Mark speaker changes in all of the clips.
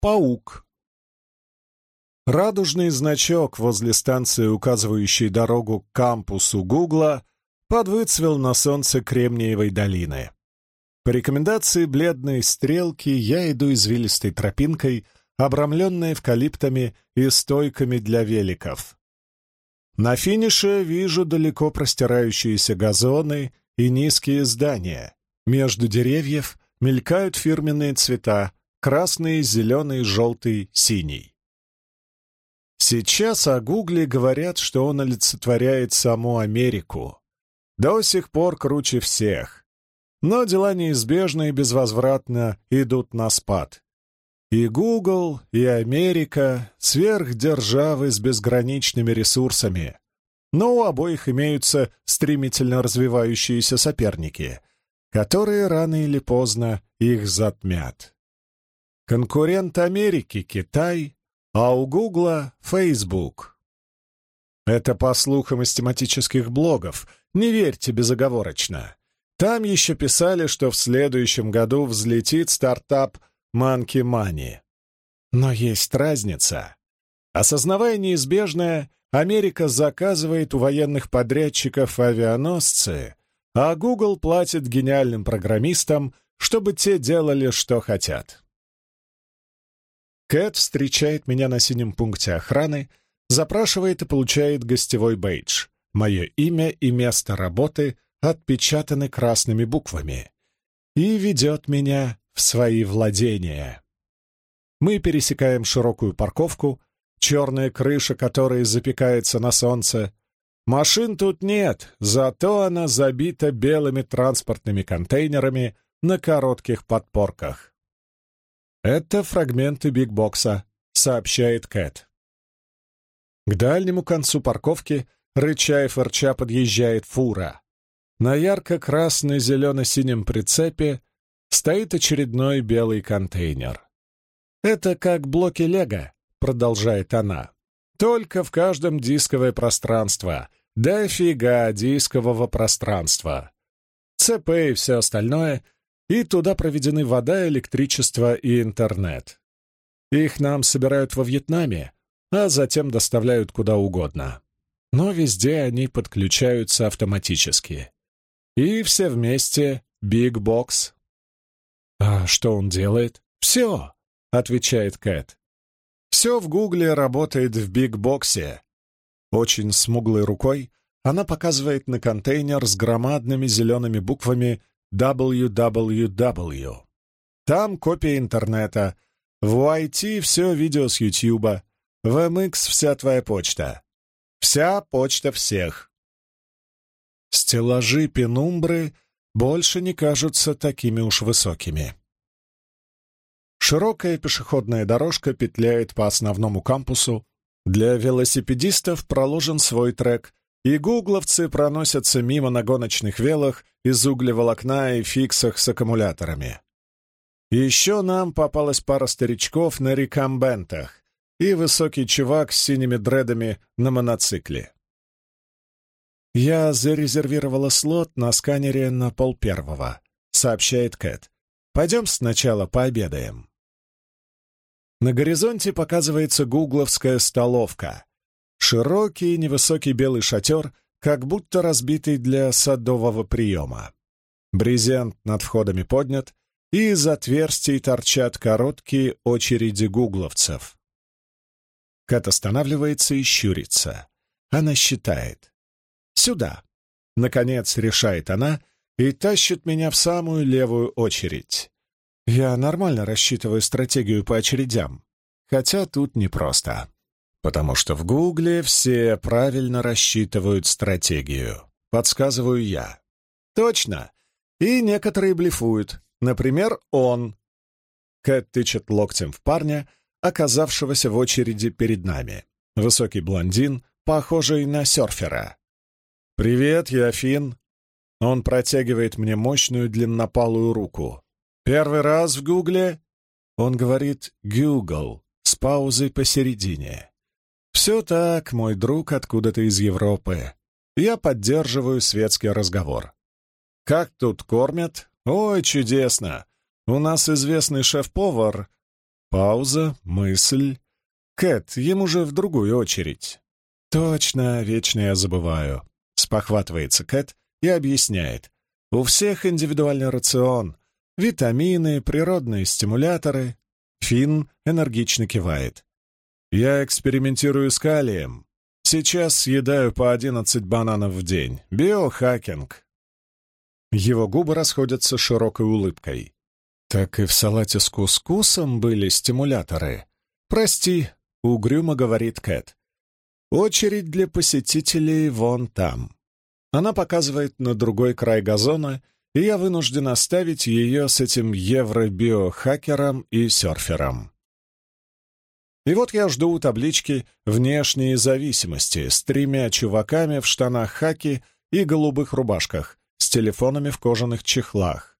Speaker 1: паук. Радужный значок возле станции, указывающей дорогу к кампусу Гугла, подвыцвел на солнце Кремниевой долины. По рекомендации бледной стрелки я иду извилистой тропинкой, обрамленной эвкалиптами и стойками для великов. На финише вижу далеко простирающиеся газоны и низкие здания. Между деревьев мелькают фирменные цвета — красный, зеленый, желтый, синий. Сейчас о Гугле говорят, что он олицетворяет саму Америку. До сих пор круче всех. Но дела неизбежно и безвозвратно идут на спад. И Google, и Америка — сверхдержавы с безграничными ресурсами. Но у обоих имеются стремительно развивающиеся соперники, которые рано или поздно их затмят. Конкурент Америки — Китай, а у Гугла — Facebook. Это по слухам из тематических блогов, не верьте безоговорочно. Там еще писали, что в следующем году взлетит стартап Манки Мани. Но есть разница. Осознавая неизбежное, Америка заказывает у военных подрядчиков авианосцы, а Google платит гениальным программистам, чтобы те делали, что хотят. Кэт встречает меня на синем пункте охраны, запрашивает и получает гостевой бейдж. Мое имя и место работы отпечатаны красными буквами. И ведет меня в свои владения. Мы пересекаем широкую парковку, черная крыша которой запекается на солнце. Машин тут нет, зато она забита белыми транспортными контейнерами на коротких подпорках. «Это фрагменты бигбокса», — сообщает Кэт. К дальнему концу парковки, рыча и фырча, подъезжает фура. На ярко-красно-зелено-синем прицепе стоит очередной белый контейнер. «Это как блоки Лего», — продолжает она. «Только в каждом дисковое пространство. Дофига дискового пространства. ЦП и все остальное, и туда проведены вода, электричество и интернет. Их нам собирают во Вьетнаме, а затем доставляют куда угодно. Но везде они подключаются автоматически. И все вместе — Big Box «А что он делает?» «Все», — отвечает Кэт. «Все в Гугле работает в бигбоксе». Очень смуглой рукой она показывает на контейнер с громадными зелеными буквами www. Там копия интернета. В YT все видео с Ютьюба. В MX вся твоя почта. Вся почта всех. Стеллажи пенумбры больше не кажутся такими уж высокими. Широкая пешеходная дорожка петляет по основному кампусу. Для велосипедистов проложен свой трек, и гугловцы проносятся мимо на гоночных велах из углеволокна и фиксах с аккумуляторами. Еще нам попалась пара старичков на рекамбентах и высокий чувак с синими дредами на моноцикле. «Я зарезервировала слот на сканере на полпервого», — сообщает Кэт. «Пойдем сначала пообедаем». На горизонте показывается гугловская столовка. Широкий невысокий белый шатер, как будто разбитый для садового приема. Брезент над входами поднят, и из отверстий торчат короткие очереди гугловцев. Кэт останавливается и щурится. Она считает. Сюда. Наконец решает она и тащит меня в самую левую очередь. Я нормально рассчитываю стратегию по очередям, хотя тут непросто. Потому что в Гугле все правильно рассчитывают стратегию. Подсказываю я. Точно. И некоторые блефуют. Например, он. Кэт тычет локтем в парня, оказавшегося в очереди перед нами. Высокий блондин, похожий на серфера. «Привет, я Финн». Он протягивает мне мощную длиннопалую руку. «Первый раз в Гугле?» Он говорит «Гугл» с паузой посередине. «Все так, мой друг откуда-то из Европы. Я поддерживаю светский разговор. Как тут кормят? Ой, чудесно! У нас известный шеф-повар. Пауза, мысль. Кэт, ему же в другую очередь. Точно, вечно я забываю. Спохватывается Кэт и объясняет. У всех индивидуальный рацион. Витамины, природные стимуляторы. Финн энергично кивает. Я экспериментирую с калием. Сейчас съедаю по одиннадцать бананов в день. Биохакинг. Его губы расходятся широкой улыбкой. Так и в салате с кускусом были стимуляторы. «Прости», — угрюмо говорит Кэт. «Очередь для посетителей вон там». Она показывает на другой край газона, и я вынужден оставить ее с этим евробиохакером и серфером. И вот я жду у таблички «Внешние зависимости» с тремя чуваками в штанах хаки и голубых рубашках с телефонами в кожаных чехлах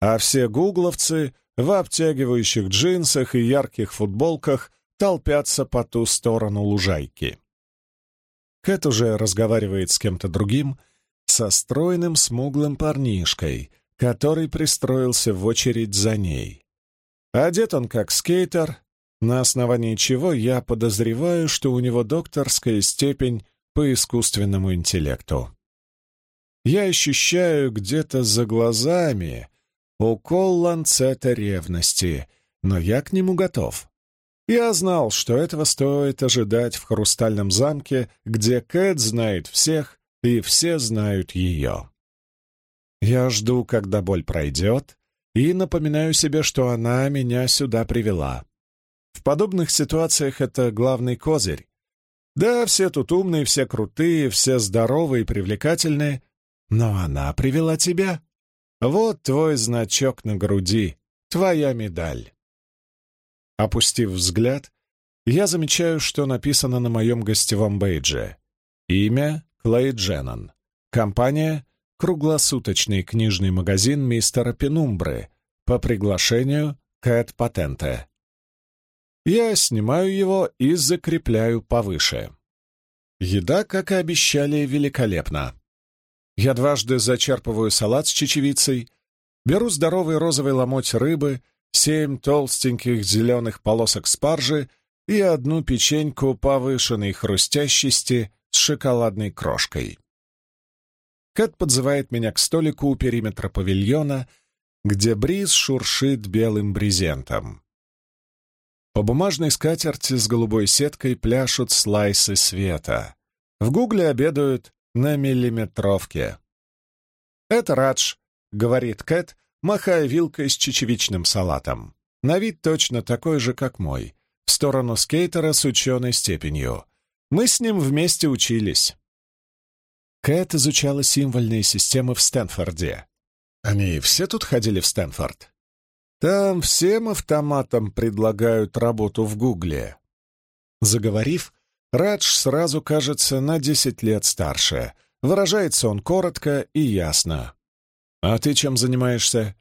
Speaker 1: а все гугловцы в обтягивающих джинсах и ярких футболках толпятся по ту сторону лужайки. Кэт уже разговаривает с кем-то другим, со стройным смуглым парнишкой, который пристроился в очередь за ней. Одет он как скейтер, на основании чего я подозреваю, что у него докторская степень по искусственному интеллекту. Я ощущаю где-то за глазами Укол ланцета ревности, но я к нему готов. Я знал, что этого стоит ожидать в хрустальном замке, где Кэт знает всех, и все знают ее. Я жду, когда боль пройдет, и напоминаю себе, что она меня сюда привела. В подобных ситуациях это главный козырь. Да, все тут умные, все крутые, все здоровые и привлекательные, но она привела тебя. Вот твой значок на груди, твоя медаль. Опустив взгляд, я замечаю, что написано на моем гостевом бейдже. Имя — Клей Дженнон. Компания — круглосуточный книжный магазин мистера Пенумбры по приглашению Кэт Патенте. Я снимаю его и закрепляю повыше. Еда, как и обещали, великолепна. Я дважды зачерпываю салат с чечевицей, беру здоровый розовый ломоть рыбы, семь толстеньких зеленых полосок спаржи и одну печеньку повышенной хрустящести с шоколадной крошкой. Кэт подзывает меня к столику у периметра павильона, где бриз шуршит белым брезентом. По бумажной скатерти с голубой сеткой пляшут слайсы света. В гугле обедают на миллиметровке. «Это Радж», — говорит Кэт, махая вилкой с чечевичным салатом. На вид точно такой же, как мой, в сторону скейтера с ученой степенью. Мы с ним вместе учились. Кэт изучала символьные системы в Стэнфорде. Они все тут ходили в Стэнфорд? Там всем автоматам предлагают работу в Гугле. Заговорив, Радж сразу кажется на десять лет старше. Выражается он коротко и ясно. «А ты чем занимаешься?»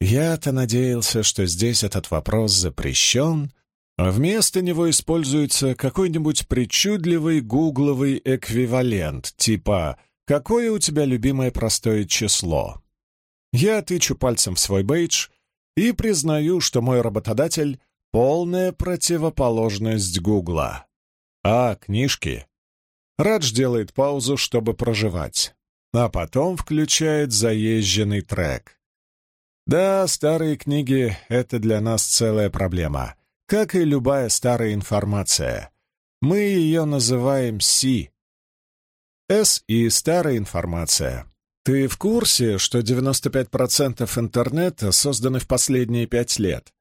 Speaker 1: Я-то надеялся, что здесь этот вопрос запрещен, а вместо него используется какой-нибудь причудливый гугловый эквивалент, типа «Какое у тебя любимое простое число?» Я тычу пальцем в свой бейдж и признаю, что мой работодатель — полная противоположность Гугла. А, книжки. Радж делает паузу, чтобы проживать, а потом включает заезженный трек. Да, старые книги — это для нас целая проблема, как и любая старая информация. Мы ее называем Си. С и старая информация. Ты в курсе, что 95% интернета созданы в последние пять лет?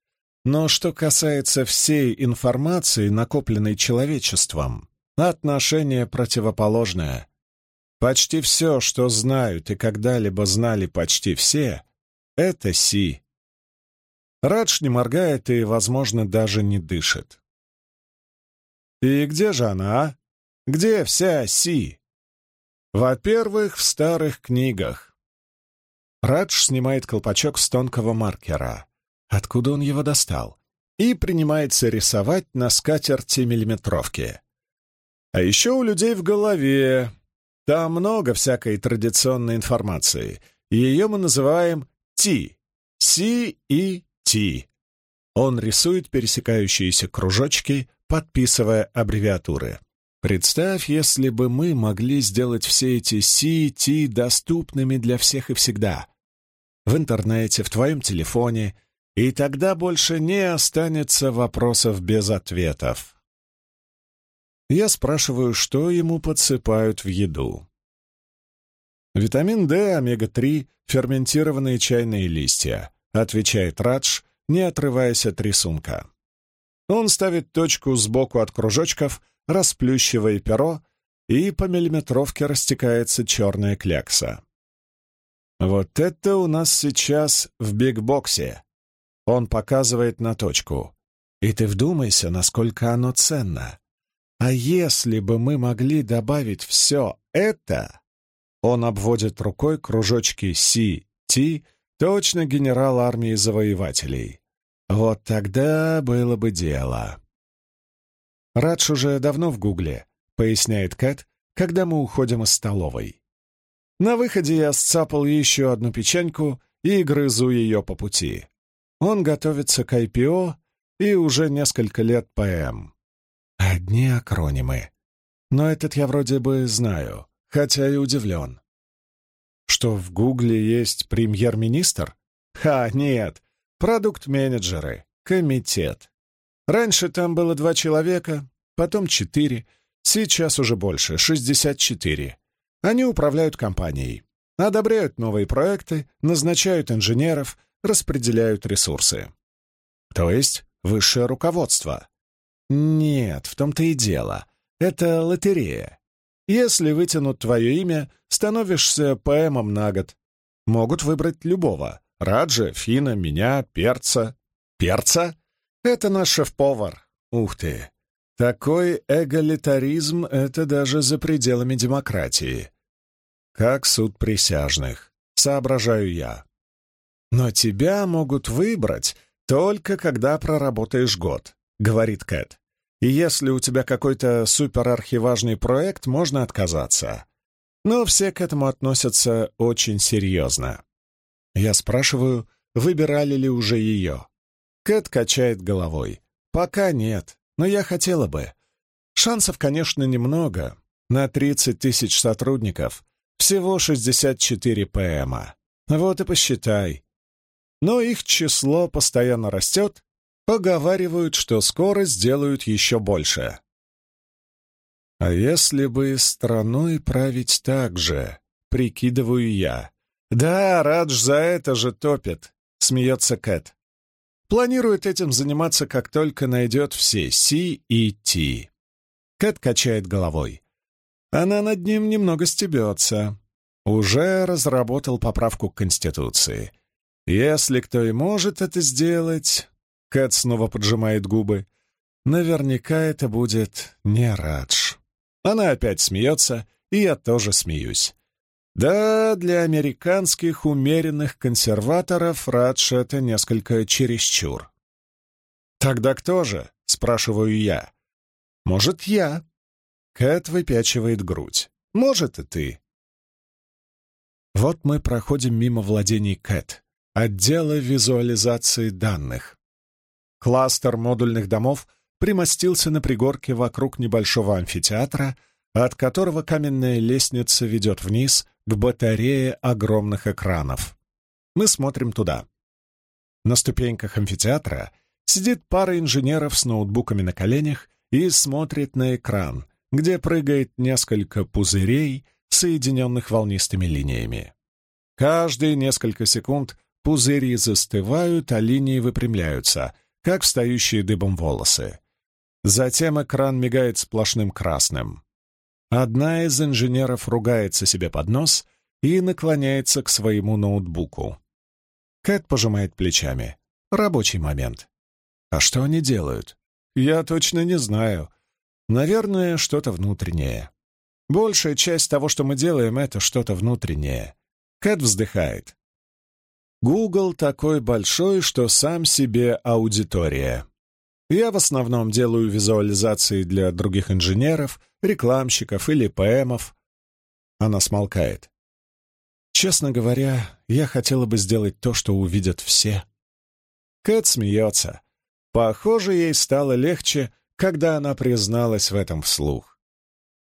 Speaker 1: Но что касается всей информации, накопленной человечеством, отношение противоположное. Почти все, что знают и когда-либо знали почти все, — это Си. Радж не моргает и, возможно, даже не дышит. И где же она, а? Где вся Си? Во-первых, в старых книгах. Радж снимает колпачок с тонкого маркера откуда он его достал, и принимается рисовать на скатерти миллиметровки. А еще у людей в голове. Там много всякой традиционной информации. Ее мы называем Ти. Си и Ти. Он рисует пересекающиеся кружочки, подписывая аббревиатуры. Представь, если бы мы могли сделать все эти CT доступными для всех и всегда. В интернете, в твоем телефоне, и тогда больше не останется вопросов без ответов. Я спрашиваю, что ему подсыпают в еду. «Витамин D, омега-3, ферментированные чайные листья», — отвечает Радж, не отрываясь от рисунка. Он ставит точку сбоку от кружочков, расплющивая перо, и по миллиметровке растекается черная клякса. «Вот это у нас сейчас в бигбоксе!» Он показывает на точку. И ты вдумайся, насколько оно ценно. А если бы мы могли добавить все это... Он обводит рукой кружочки Си, Ти, точно генерал армии завоевателей. Вот тогда было бы дело. Радж уже давно в гугле, поясняет Кэт, когда мы уходим из столовой. На выходе я сцапал еще одну печеньку и грызу ее по пути. Он готовится к IPO и уже несколько лет ПМ. Одни акронимы. Но этот я вроде бы знаю, хотя и удивлен. Что в Гугле есть премьер-министр? Ха, нет, продукт-менеджеры, комитет. Раньше там было два человека, потом четыре, сейчас уже больше, 64. Они управляют компанией, одобряют новые проекты, назначают инженеров, распределяют ресурсы. То есть высшее руководство. Нет, в том-то и дело. Это лотерея. Если вытянут твое имя, становишься ПМом на год. Могут выбрать любого. Раджа, Фина, меня, Перца. Перца? Это наш шеф-повар. Ух ты! Такой эгалитаризм — это даже за пределами демократии. Как суд присяжных, соображаю я. Но тебя могут выбрать только когда проработаешь год, говорит Кэт. И если у тебя какой-то суперархиважный проект, можно отказаться. Но все к этому относятся очень серьезно. Я спрашиваю, выбирали ли уже ее. Кэт качает головой. Пока нет, но я хотела бы. Шансов, конечно, немного. На 30 тысяч сотрудников всего 64 ПМа. Вот и посчитай. Но их число постоянно растет, Поговаривают, что скоро сделают еще больше. А если бы страной править так же, прикидываю я. Да, Радж за это же топит, смеется Кэт. Планирует этим заниматься, как только найдет все Си и Ти. Кэт качает головой. Она над ним немного стебется. Уже разработал поправку к Конституции. Если кто и может это сделать, Кэт снова поджимает губы. Наверняка это будет не Радж. Она опять смеется, и я тоже смеюсь. Да, для американских умеренных консерваторов Радж — это несколько чересчур. «Тогда кто же?» — спрашиваю я. «Может, я?» Кэт выпячивает грудь. «Может, и ты». Вот мы проходим мимо владений Кэт, отдела визуализации данных. Кластер модульных домов примостился на пригорке вокруг небольшого амфитеатра, от которого каменная лестница ведет вниз к батарее огромных экранов. Мы смотрим туда. На ступеньках амфитеатра сидит пара инженеров с ноутбуками на коленях и смотрит на экран, где прыгает несколько пузырей, соединенных волнистыми линиями. Каждые несколько секунд пузыри застывают, а линии выпрямляются, как встающие дыбом волосы. Затем экран мигает сплошным красным. Одна из инженеров ругается себе под нос и наклоняется к своему ноутбуку. Кэт пожимает плечами. Рабочий момент. А что они делают? Я точно не знаю. Наверное, что-то внутреннее. Большая часть того, что мы делаем, это что-то внутреннее. Кэт вздыхает. Google такой большой, что сам себе аудитория. Я в основном делаю визуализации для других инженеров, рекламщиков или ПМов. Она смолкает. Честно говоря, я хотела бы сделать то, что увидят все. Кэт смеется. Похоже, ей стало легче, когда она призналась в этом вслух.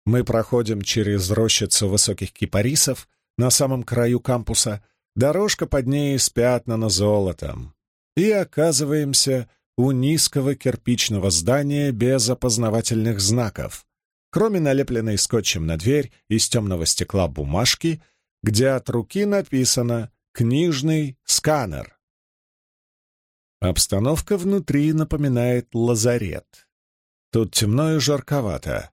Speaker 1: Мы проходим через рощицу высоких кипарисов на самом краю кампуса, дорожка под ней спятнана золотом, и оказываемся у низкого кирпичного здания без опознавательных знаков, кроме налепленной скотчем на дверь из темного стекла бумажки, где от руки написано «Книжный сканер». Обстановка внутри напоминает лазарет. Тут темно и жарковато.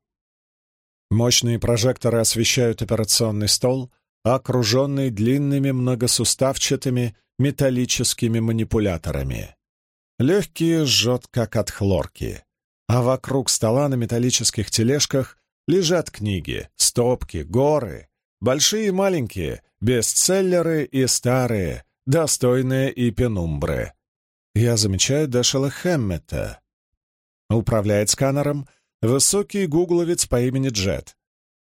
Speaker 1: Мощные прожекторы освещают операционный стол, окруженный длинными многосуставчатыми металлическими манипуляторами. Легкие жжет, как от хлорки, а вокруг стола на металлических тележках лежат книги, стопки, горы, большие и маленькие, бестселлеры и старые, достойные и пенумбры. Я замечаю Дэшела Хэммета. Управляет сканером высокий гугловец по имени Джет.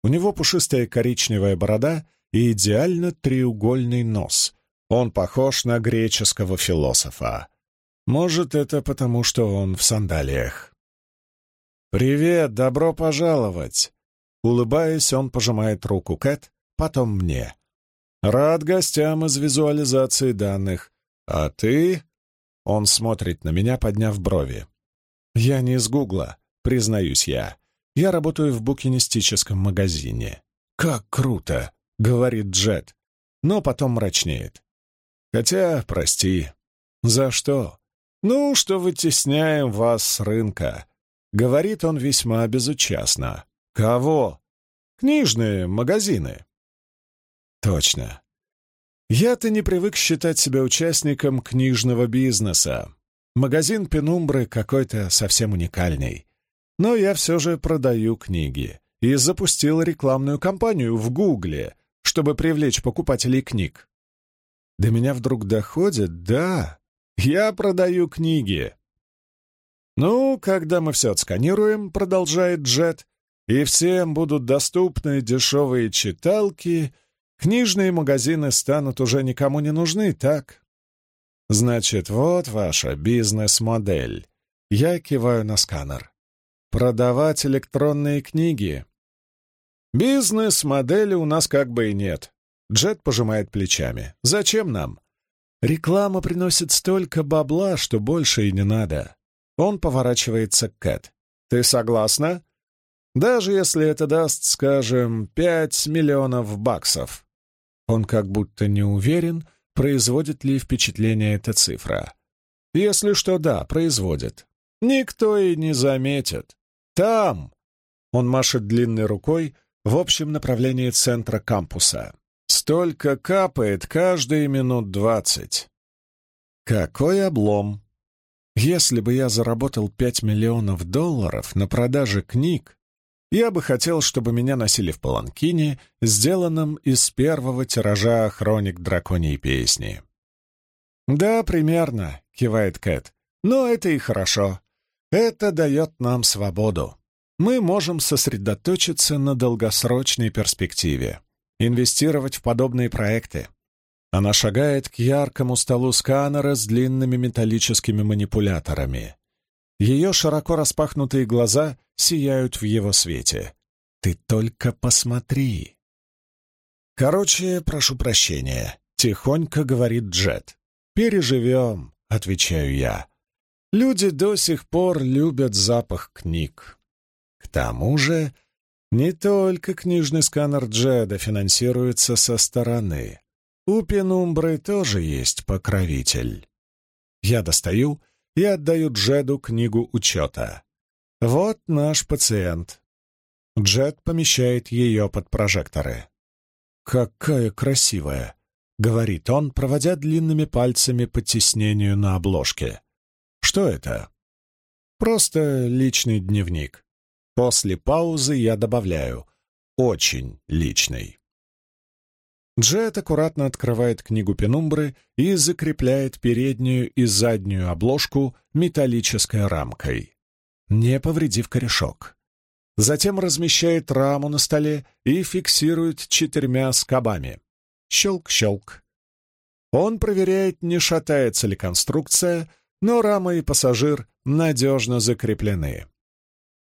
Speaker 1: У него пушистая коричневая борода и идеально треугольный нос. Он похож на греческого философа. Может, это потому, что он в сандалиях. «Привет, добро пожаловать!» Улыбаясь, он пожимает руку Кэт, потом мне. «Рад гостям из визуализации данных. А ты...» Он смотрит на меня, подняв брови. «Я не из Гугла, признаюсь я. Я работаю в букинистическом магазине». «Как круто!» — говорит Джет, но потом мрачнеет. «Хотя, прости. За что?» «Ну, что вытесняем вас с рынка», — говорит он весьма безучастно. «Кого?» «Книжные магазины». «Точно. Я-то не привык считать себя участником книжного бизнеса. Магазин Пенумбры какой-то совсем уникальный. Но я все же продаю книги и запустил рекламную кампанию в Гугле, чтобы привлечь покупателей книг. До меня вдруг доходит, да, я продаю книги. Ну, когда мы все отсканируем, продолжает Джет, и всем будут доступны дешевые читалки — Книжные магазины станут уже никому не нужны, так? Значит, вот ваша бизнес-модель. Я киваю на сканер. Продавать электронные книги. Бизнес-модели у нас как бы и нет. Джет пожимает плечами. Зачем нам? Реклама приносит столько бабла, что больше и не надо. Он поворачивается к Кэт. Ты согласна? Даже если это даст, скажем, пять миллионов баксов. Он как будто не уверен, производит ли впечатление эта цифра. Если что, да, производит. Никто и не заметит. Там! Он машет длинной рукой в общем направлении центра кампуса. Столько капает каждые минут двадцать. Какой облом! Если бы я заработал пять миллионов долларов на продаже книг, я бы хотел, чтобы меня носили в паланкине, сделанном из первого тиража хроник драконьей песни. «Да, примерно», — кивает Кэт. «Но это и хорошо. Это дает нам свободу. Мы можем сосредоточиться на долгосрочной перспективе, инвестировать в подобные проекты. Она шагает к яркому столу сканера с длинными металлическими манипуляторами. Ее широко распахнутые глаза сияют в его свете. «Ты только посмотри!» «Короче, прошу прощения», — тихонько говорит Джет. «Переживем», — отвечаю я. «Люди до сих пор любят запах книг. К тому же, не только книжный сканер Джеда финансируется со стороны. У Пенумбры тоже есть покровитель». Я достаю и отдаю Джеду книгу учета. «Вот наш пациент». Джед помещает ее под прожекторы. «Какая красивая!» — говорит он, проводя длинными пальцами по тиснению на обложке. «Что это?» «Просто личный дневник. После паузы я добавляю «очень личный». Джет аккуратно открывает книгу пенумбры и закрепляет переднюю и заднюю обложку металлической рамкой, не повредив корешок. Затем размещает раму на столе и фиксирует четырьмя скобами. Щелк-щелк. Он проверяет, не шатается ли конструкция, но рама и пассажир надежно закреплены.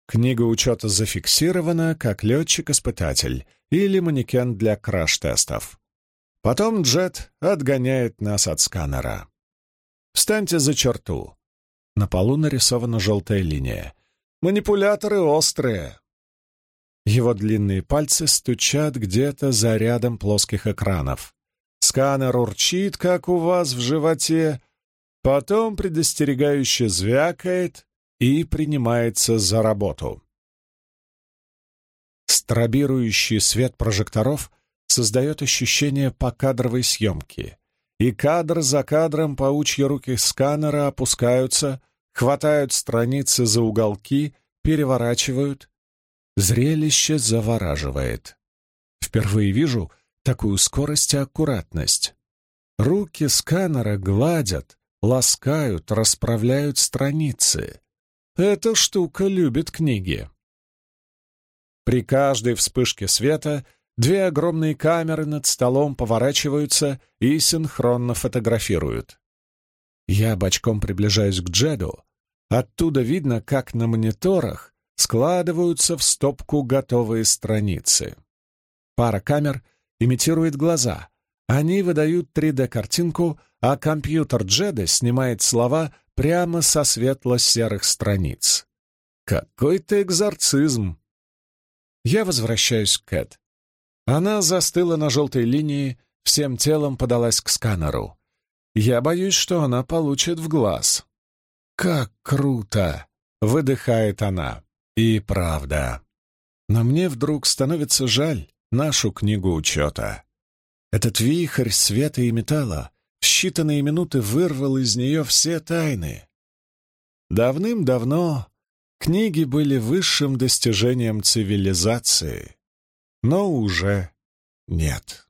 Speaker 1: Книга учета зафиксирована как летчик-испытатель или манекен для краш-тестов. Потом джет отгоняет нас от сканера. Встаньте за черту. На полу нарисована желтая линия. Манипуляторы острые. Его длинные пальцы стучат где-то за рядом плоских экранов. Сканер урчит, как у вас в животе, потом предостерегающе звякает и принимается за работу. Стробирующий свет прожекторов создает ощущение покадровой съемки, и кадр за кадром паучьи руки сканера опускаются, хватают страницы за уголки, переворачивают. Зрелище завораживает. Впервые вижу такую скорость и аккуратность. Руки сканера гладят, ласкают, расправляют страницы. Эта штука любит книги. При каждой вспышке света две огромные камеры над столом поворачиваются и синхронно фотографируют. Я бочком приближаюсь к Джеду. Оттуда видно, как на мониторах складываются в стопку готовые страницы. Пара камер имитирует глаза. Они выдают 3D-картинку, а компьютер Джеда снимает слова прямо со светло-серых страниц. Какой-то экзорцизм. Я возвращаюсь к Кэт. Она застыла на желтой линии, всем телом подалась к сканеру. Я боюсь, что она получит в глаз. «Как круто!» — выдыхает она. И правда. Но мне вдруг становится жаль нашу книгу учета. Этот вихрь света и металла в считанные минуты вырвал из нее все тайны. Давным-давно книги были высшим достижением цивилизации, но уже нет.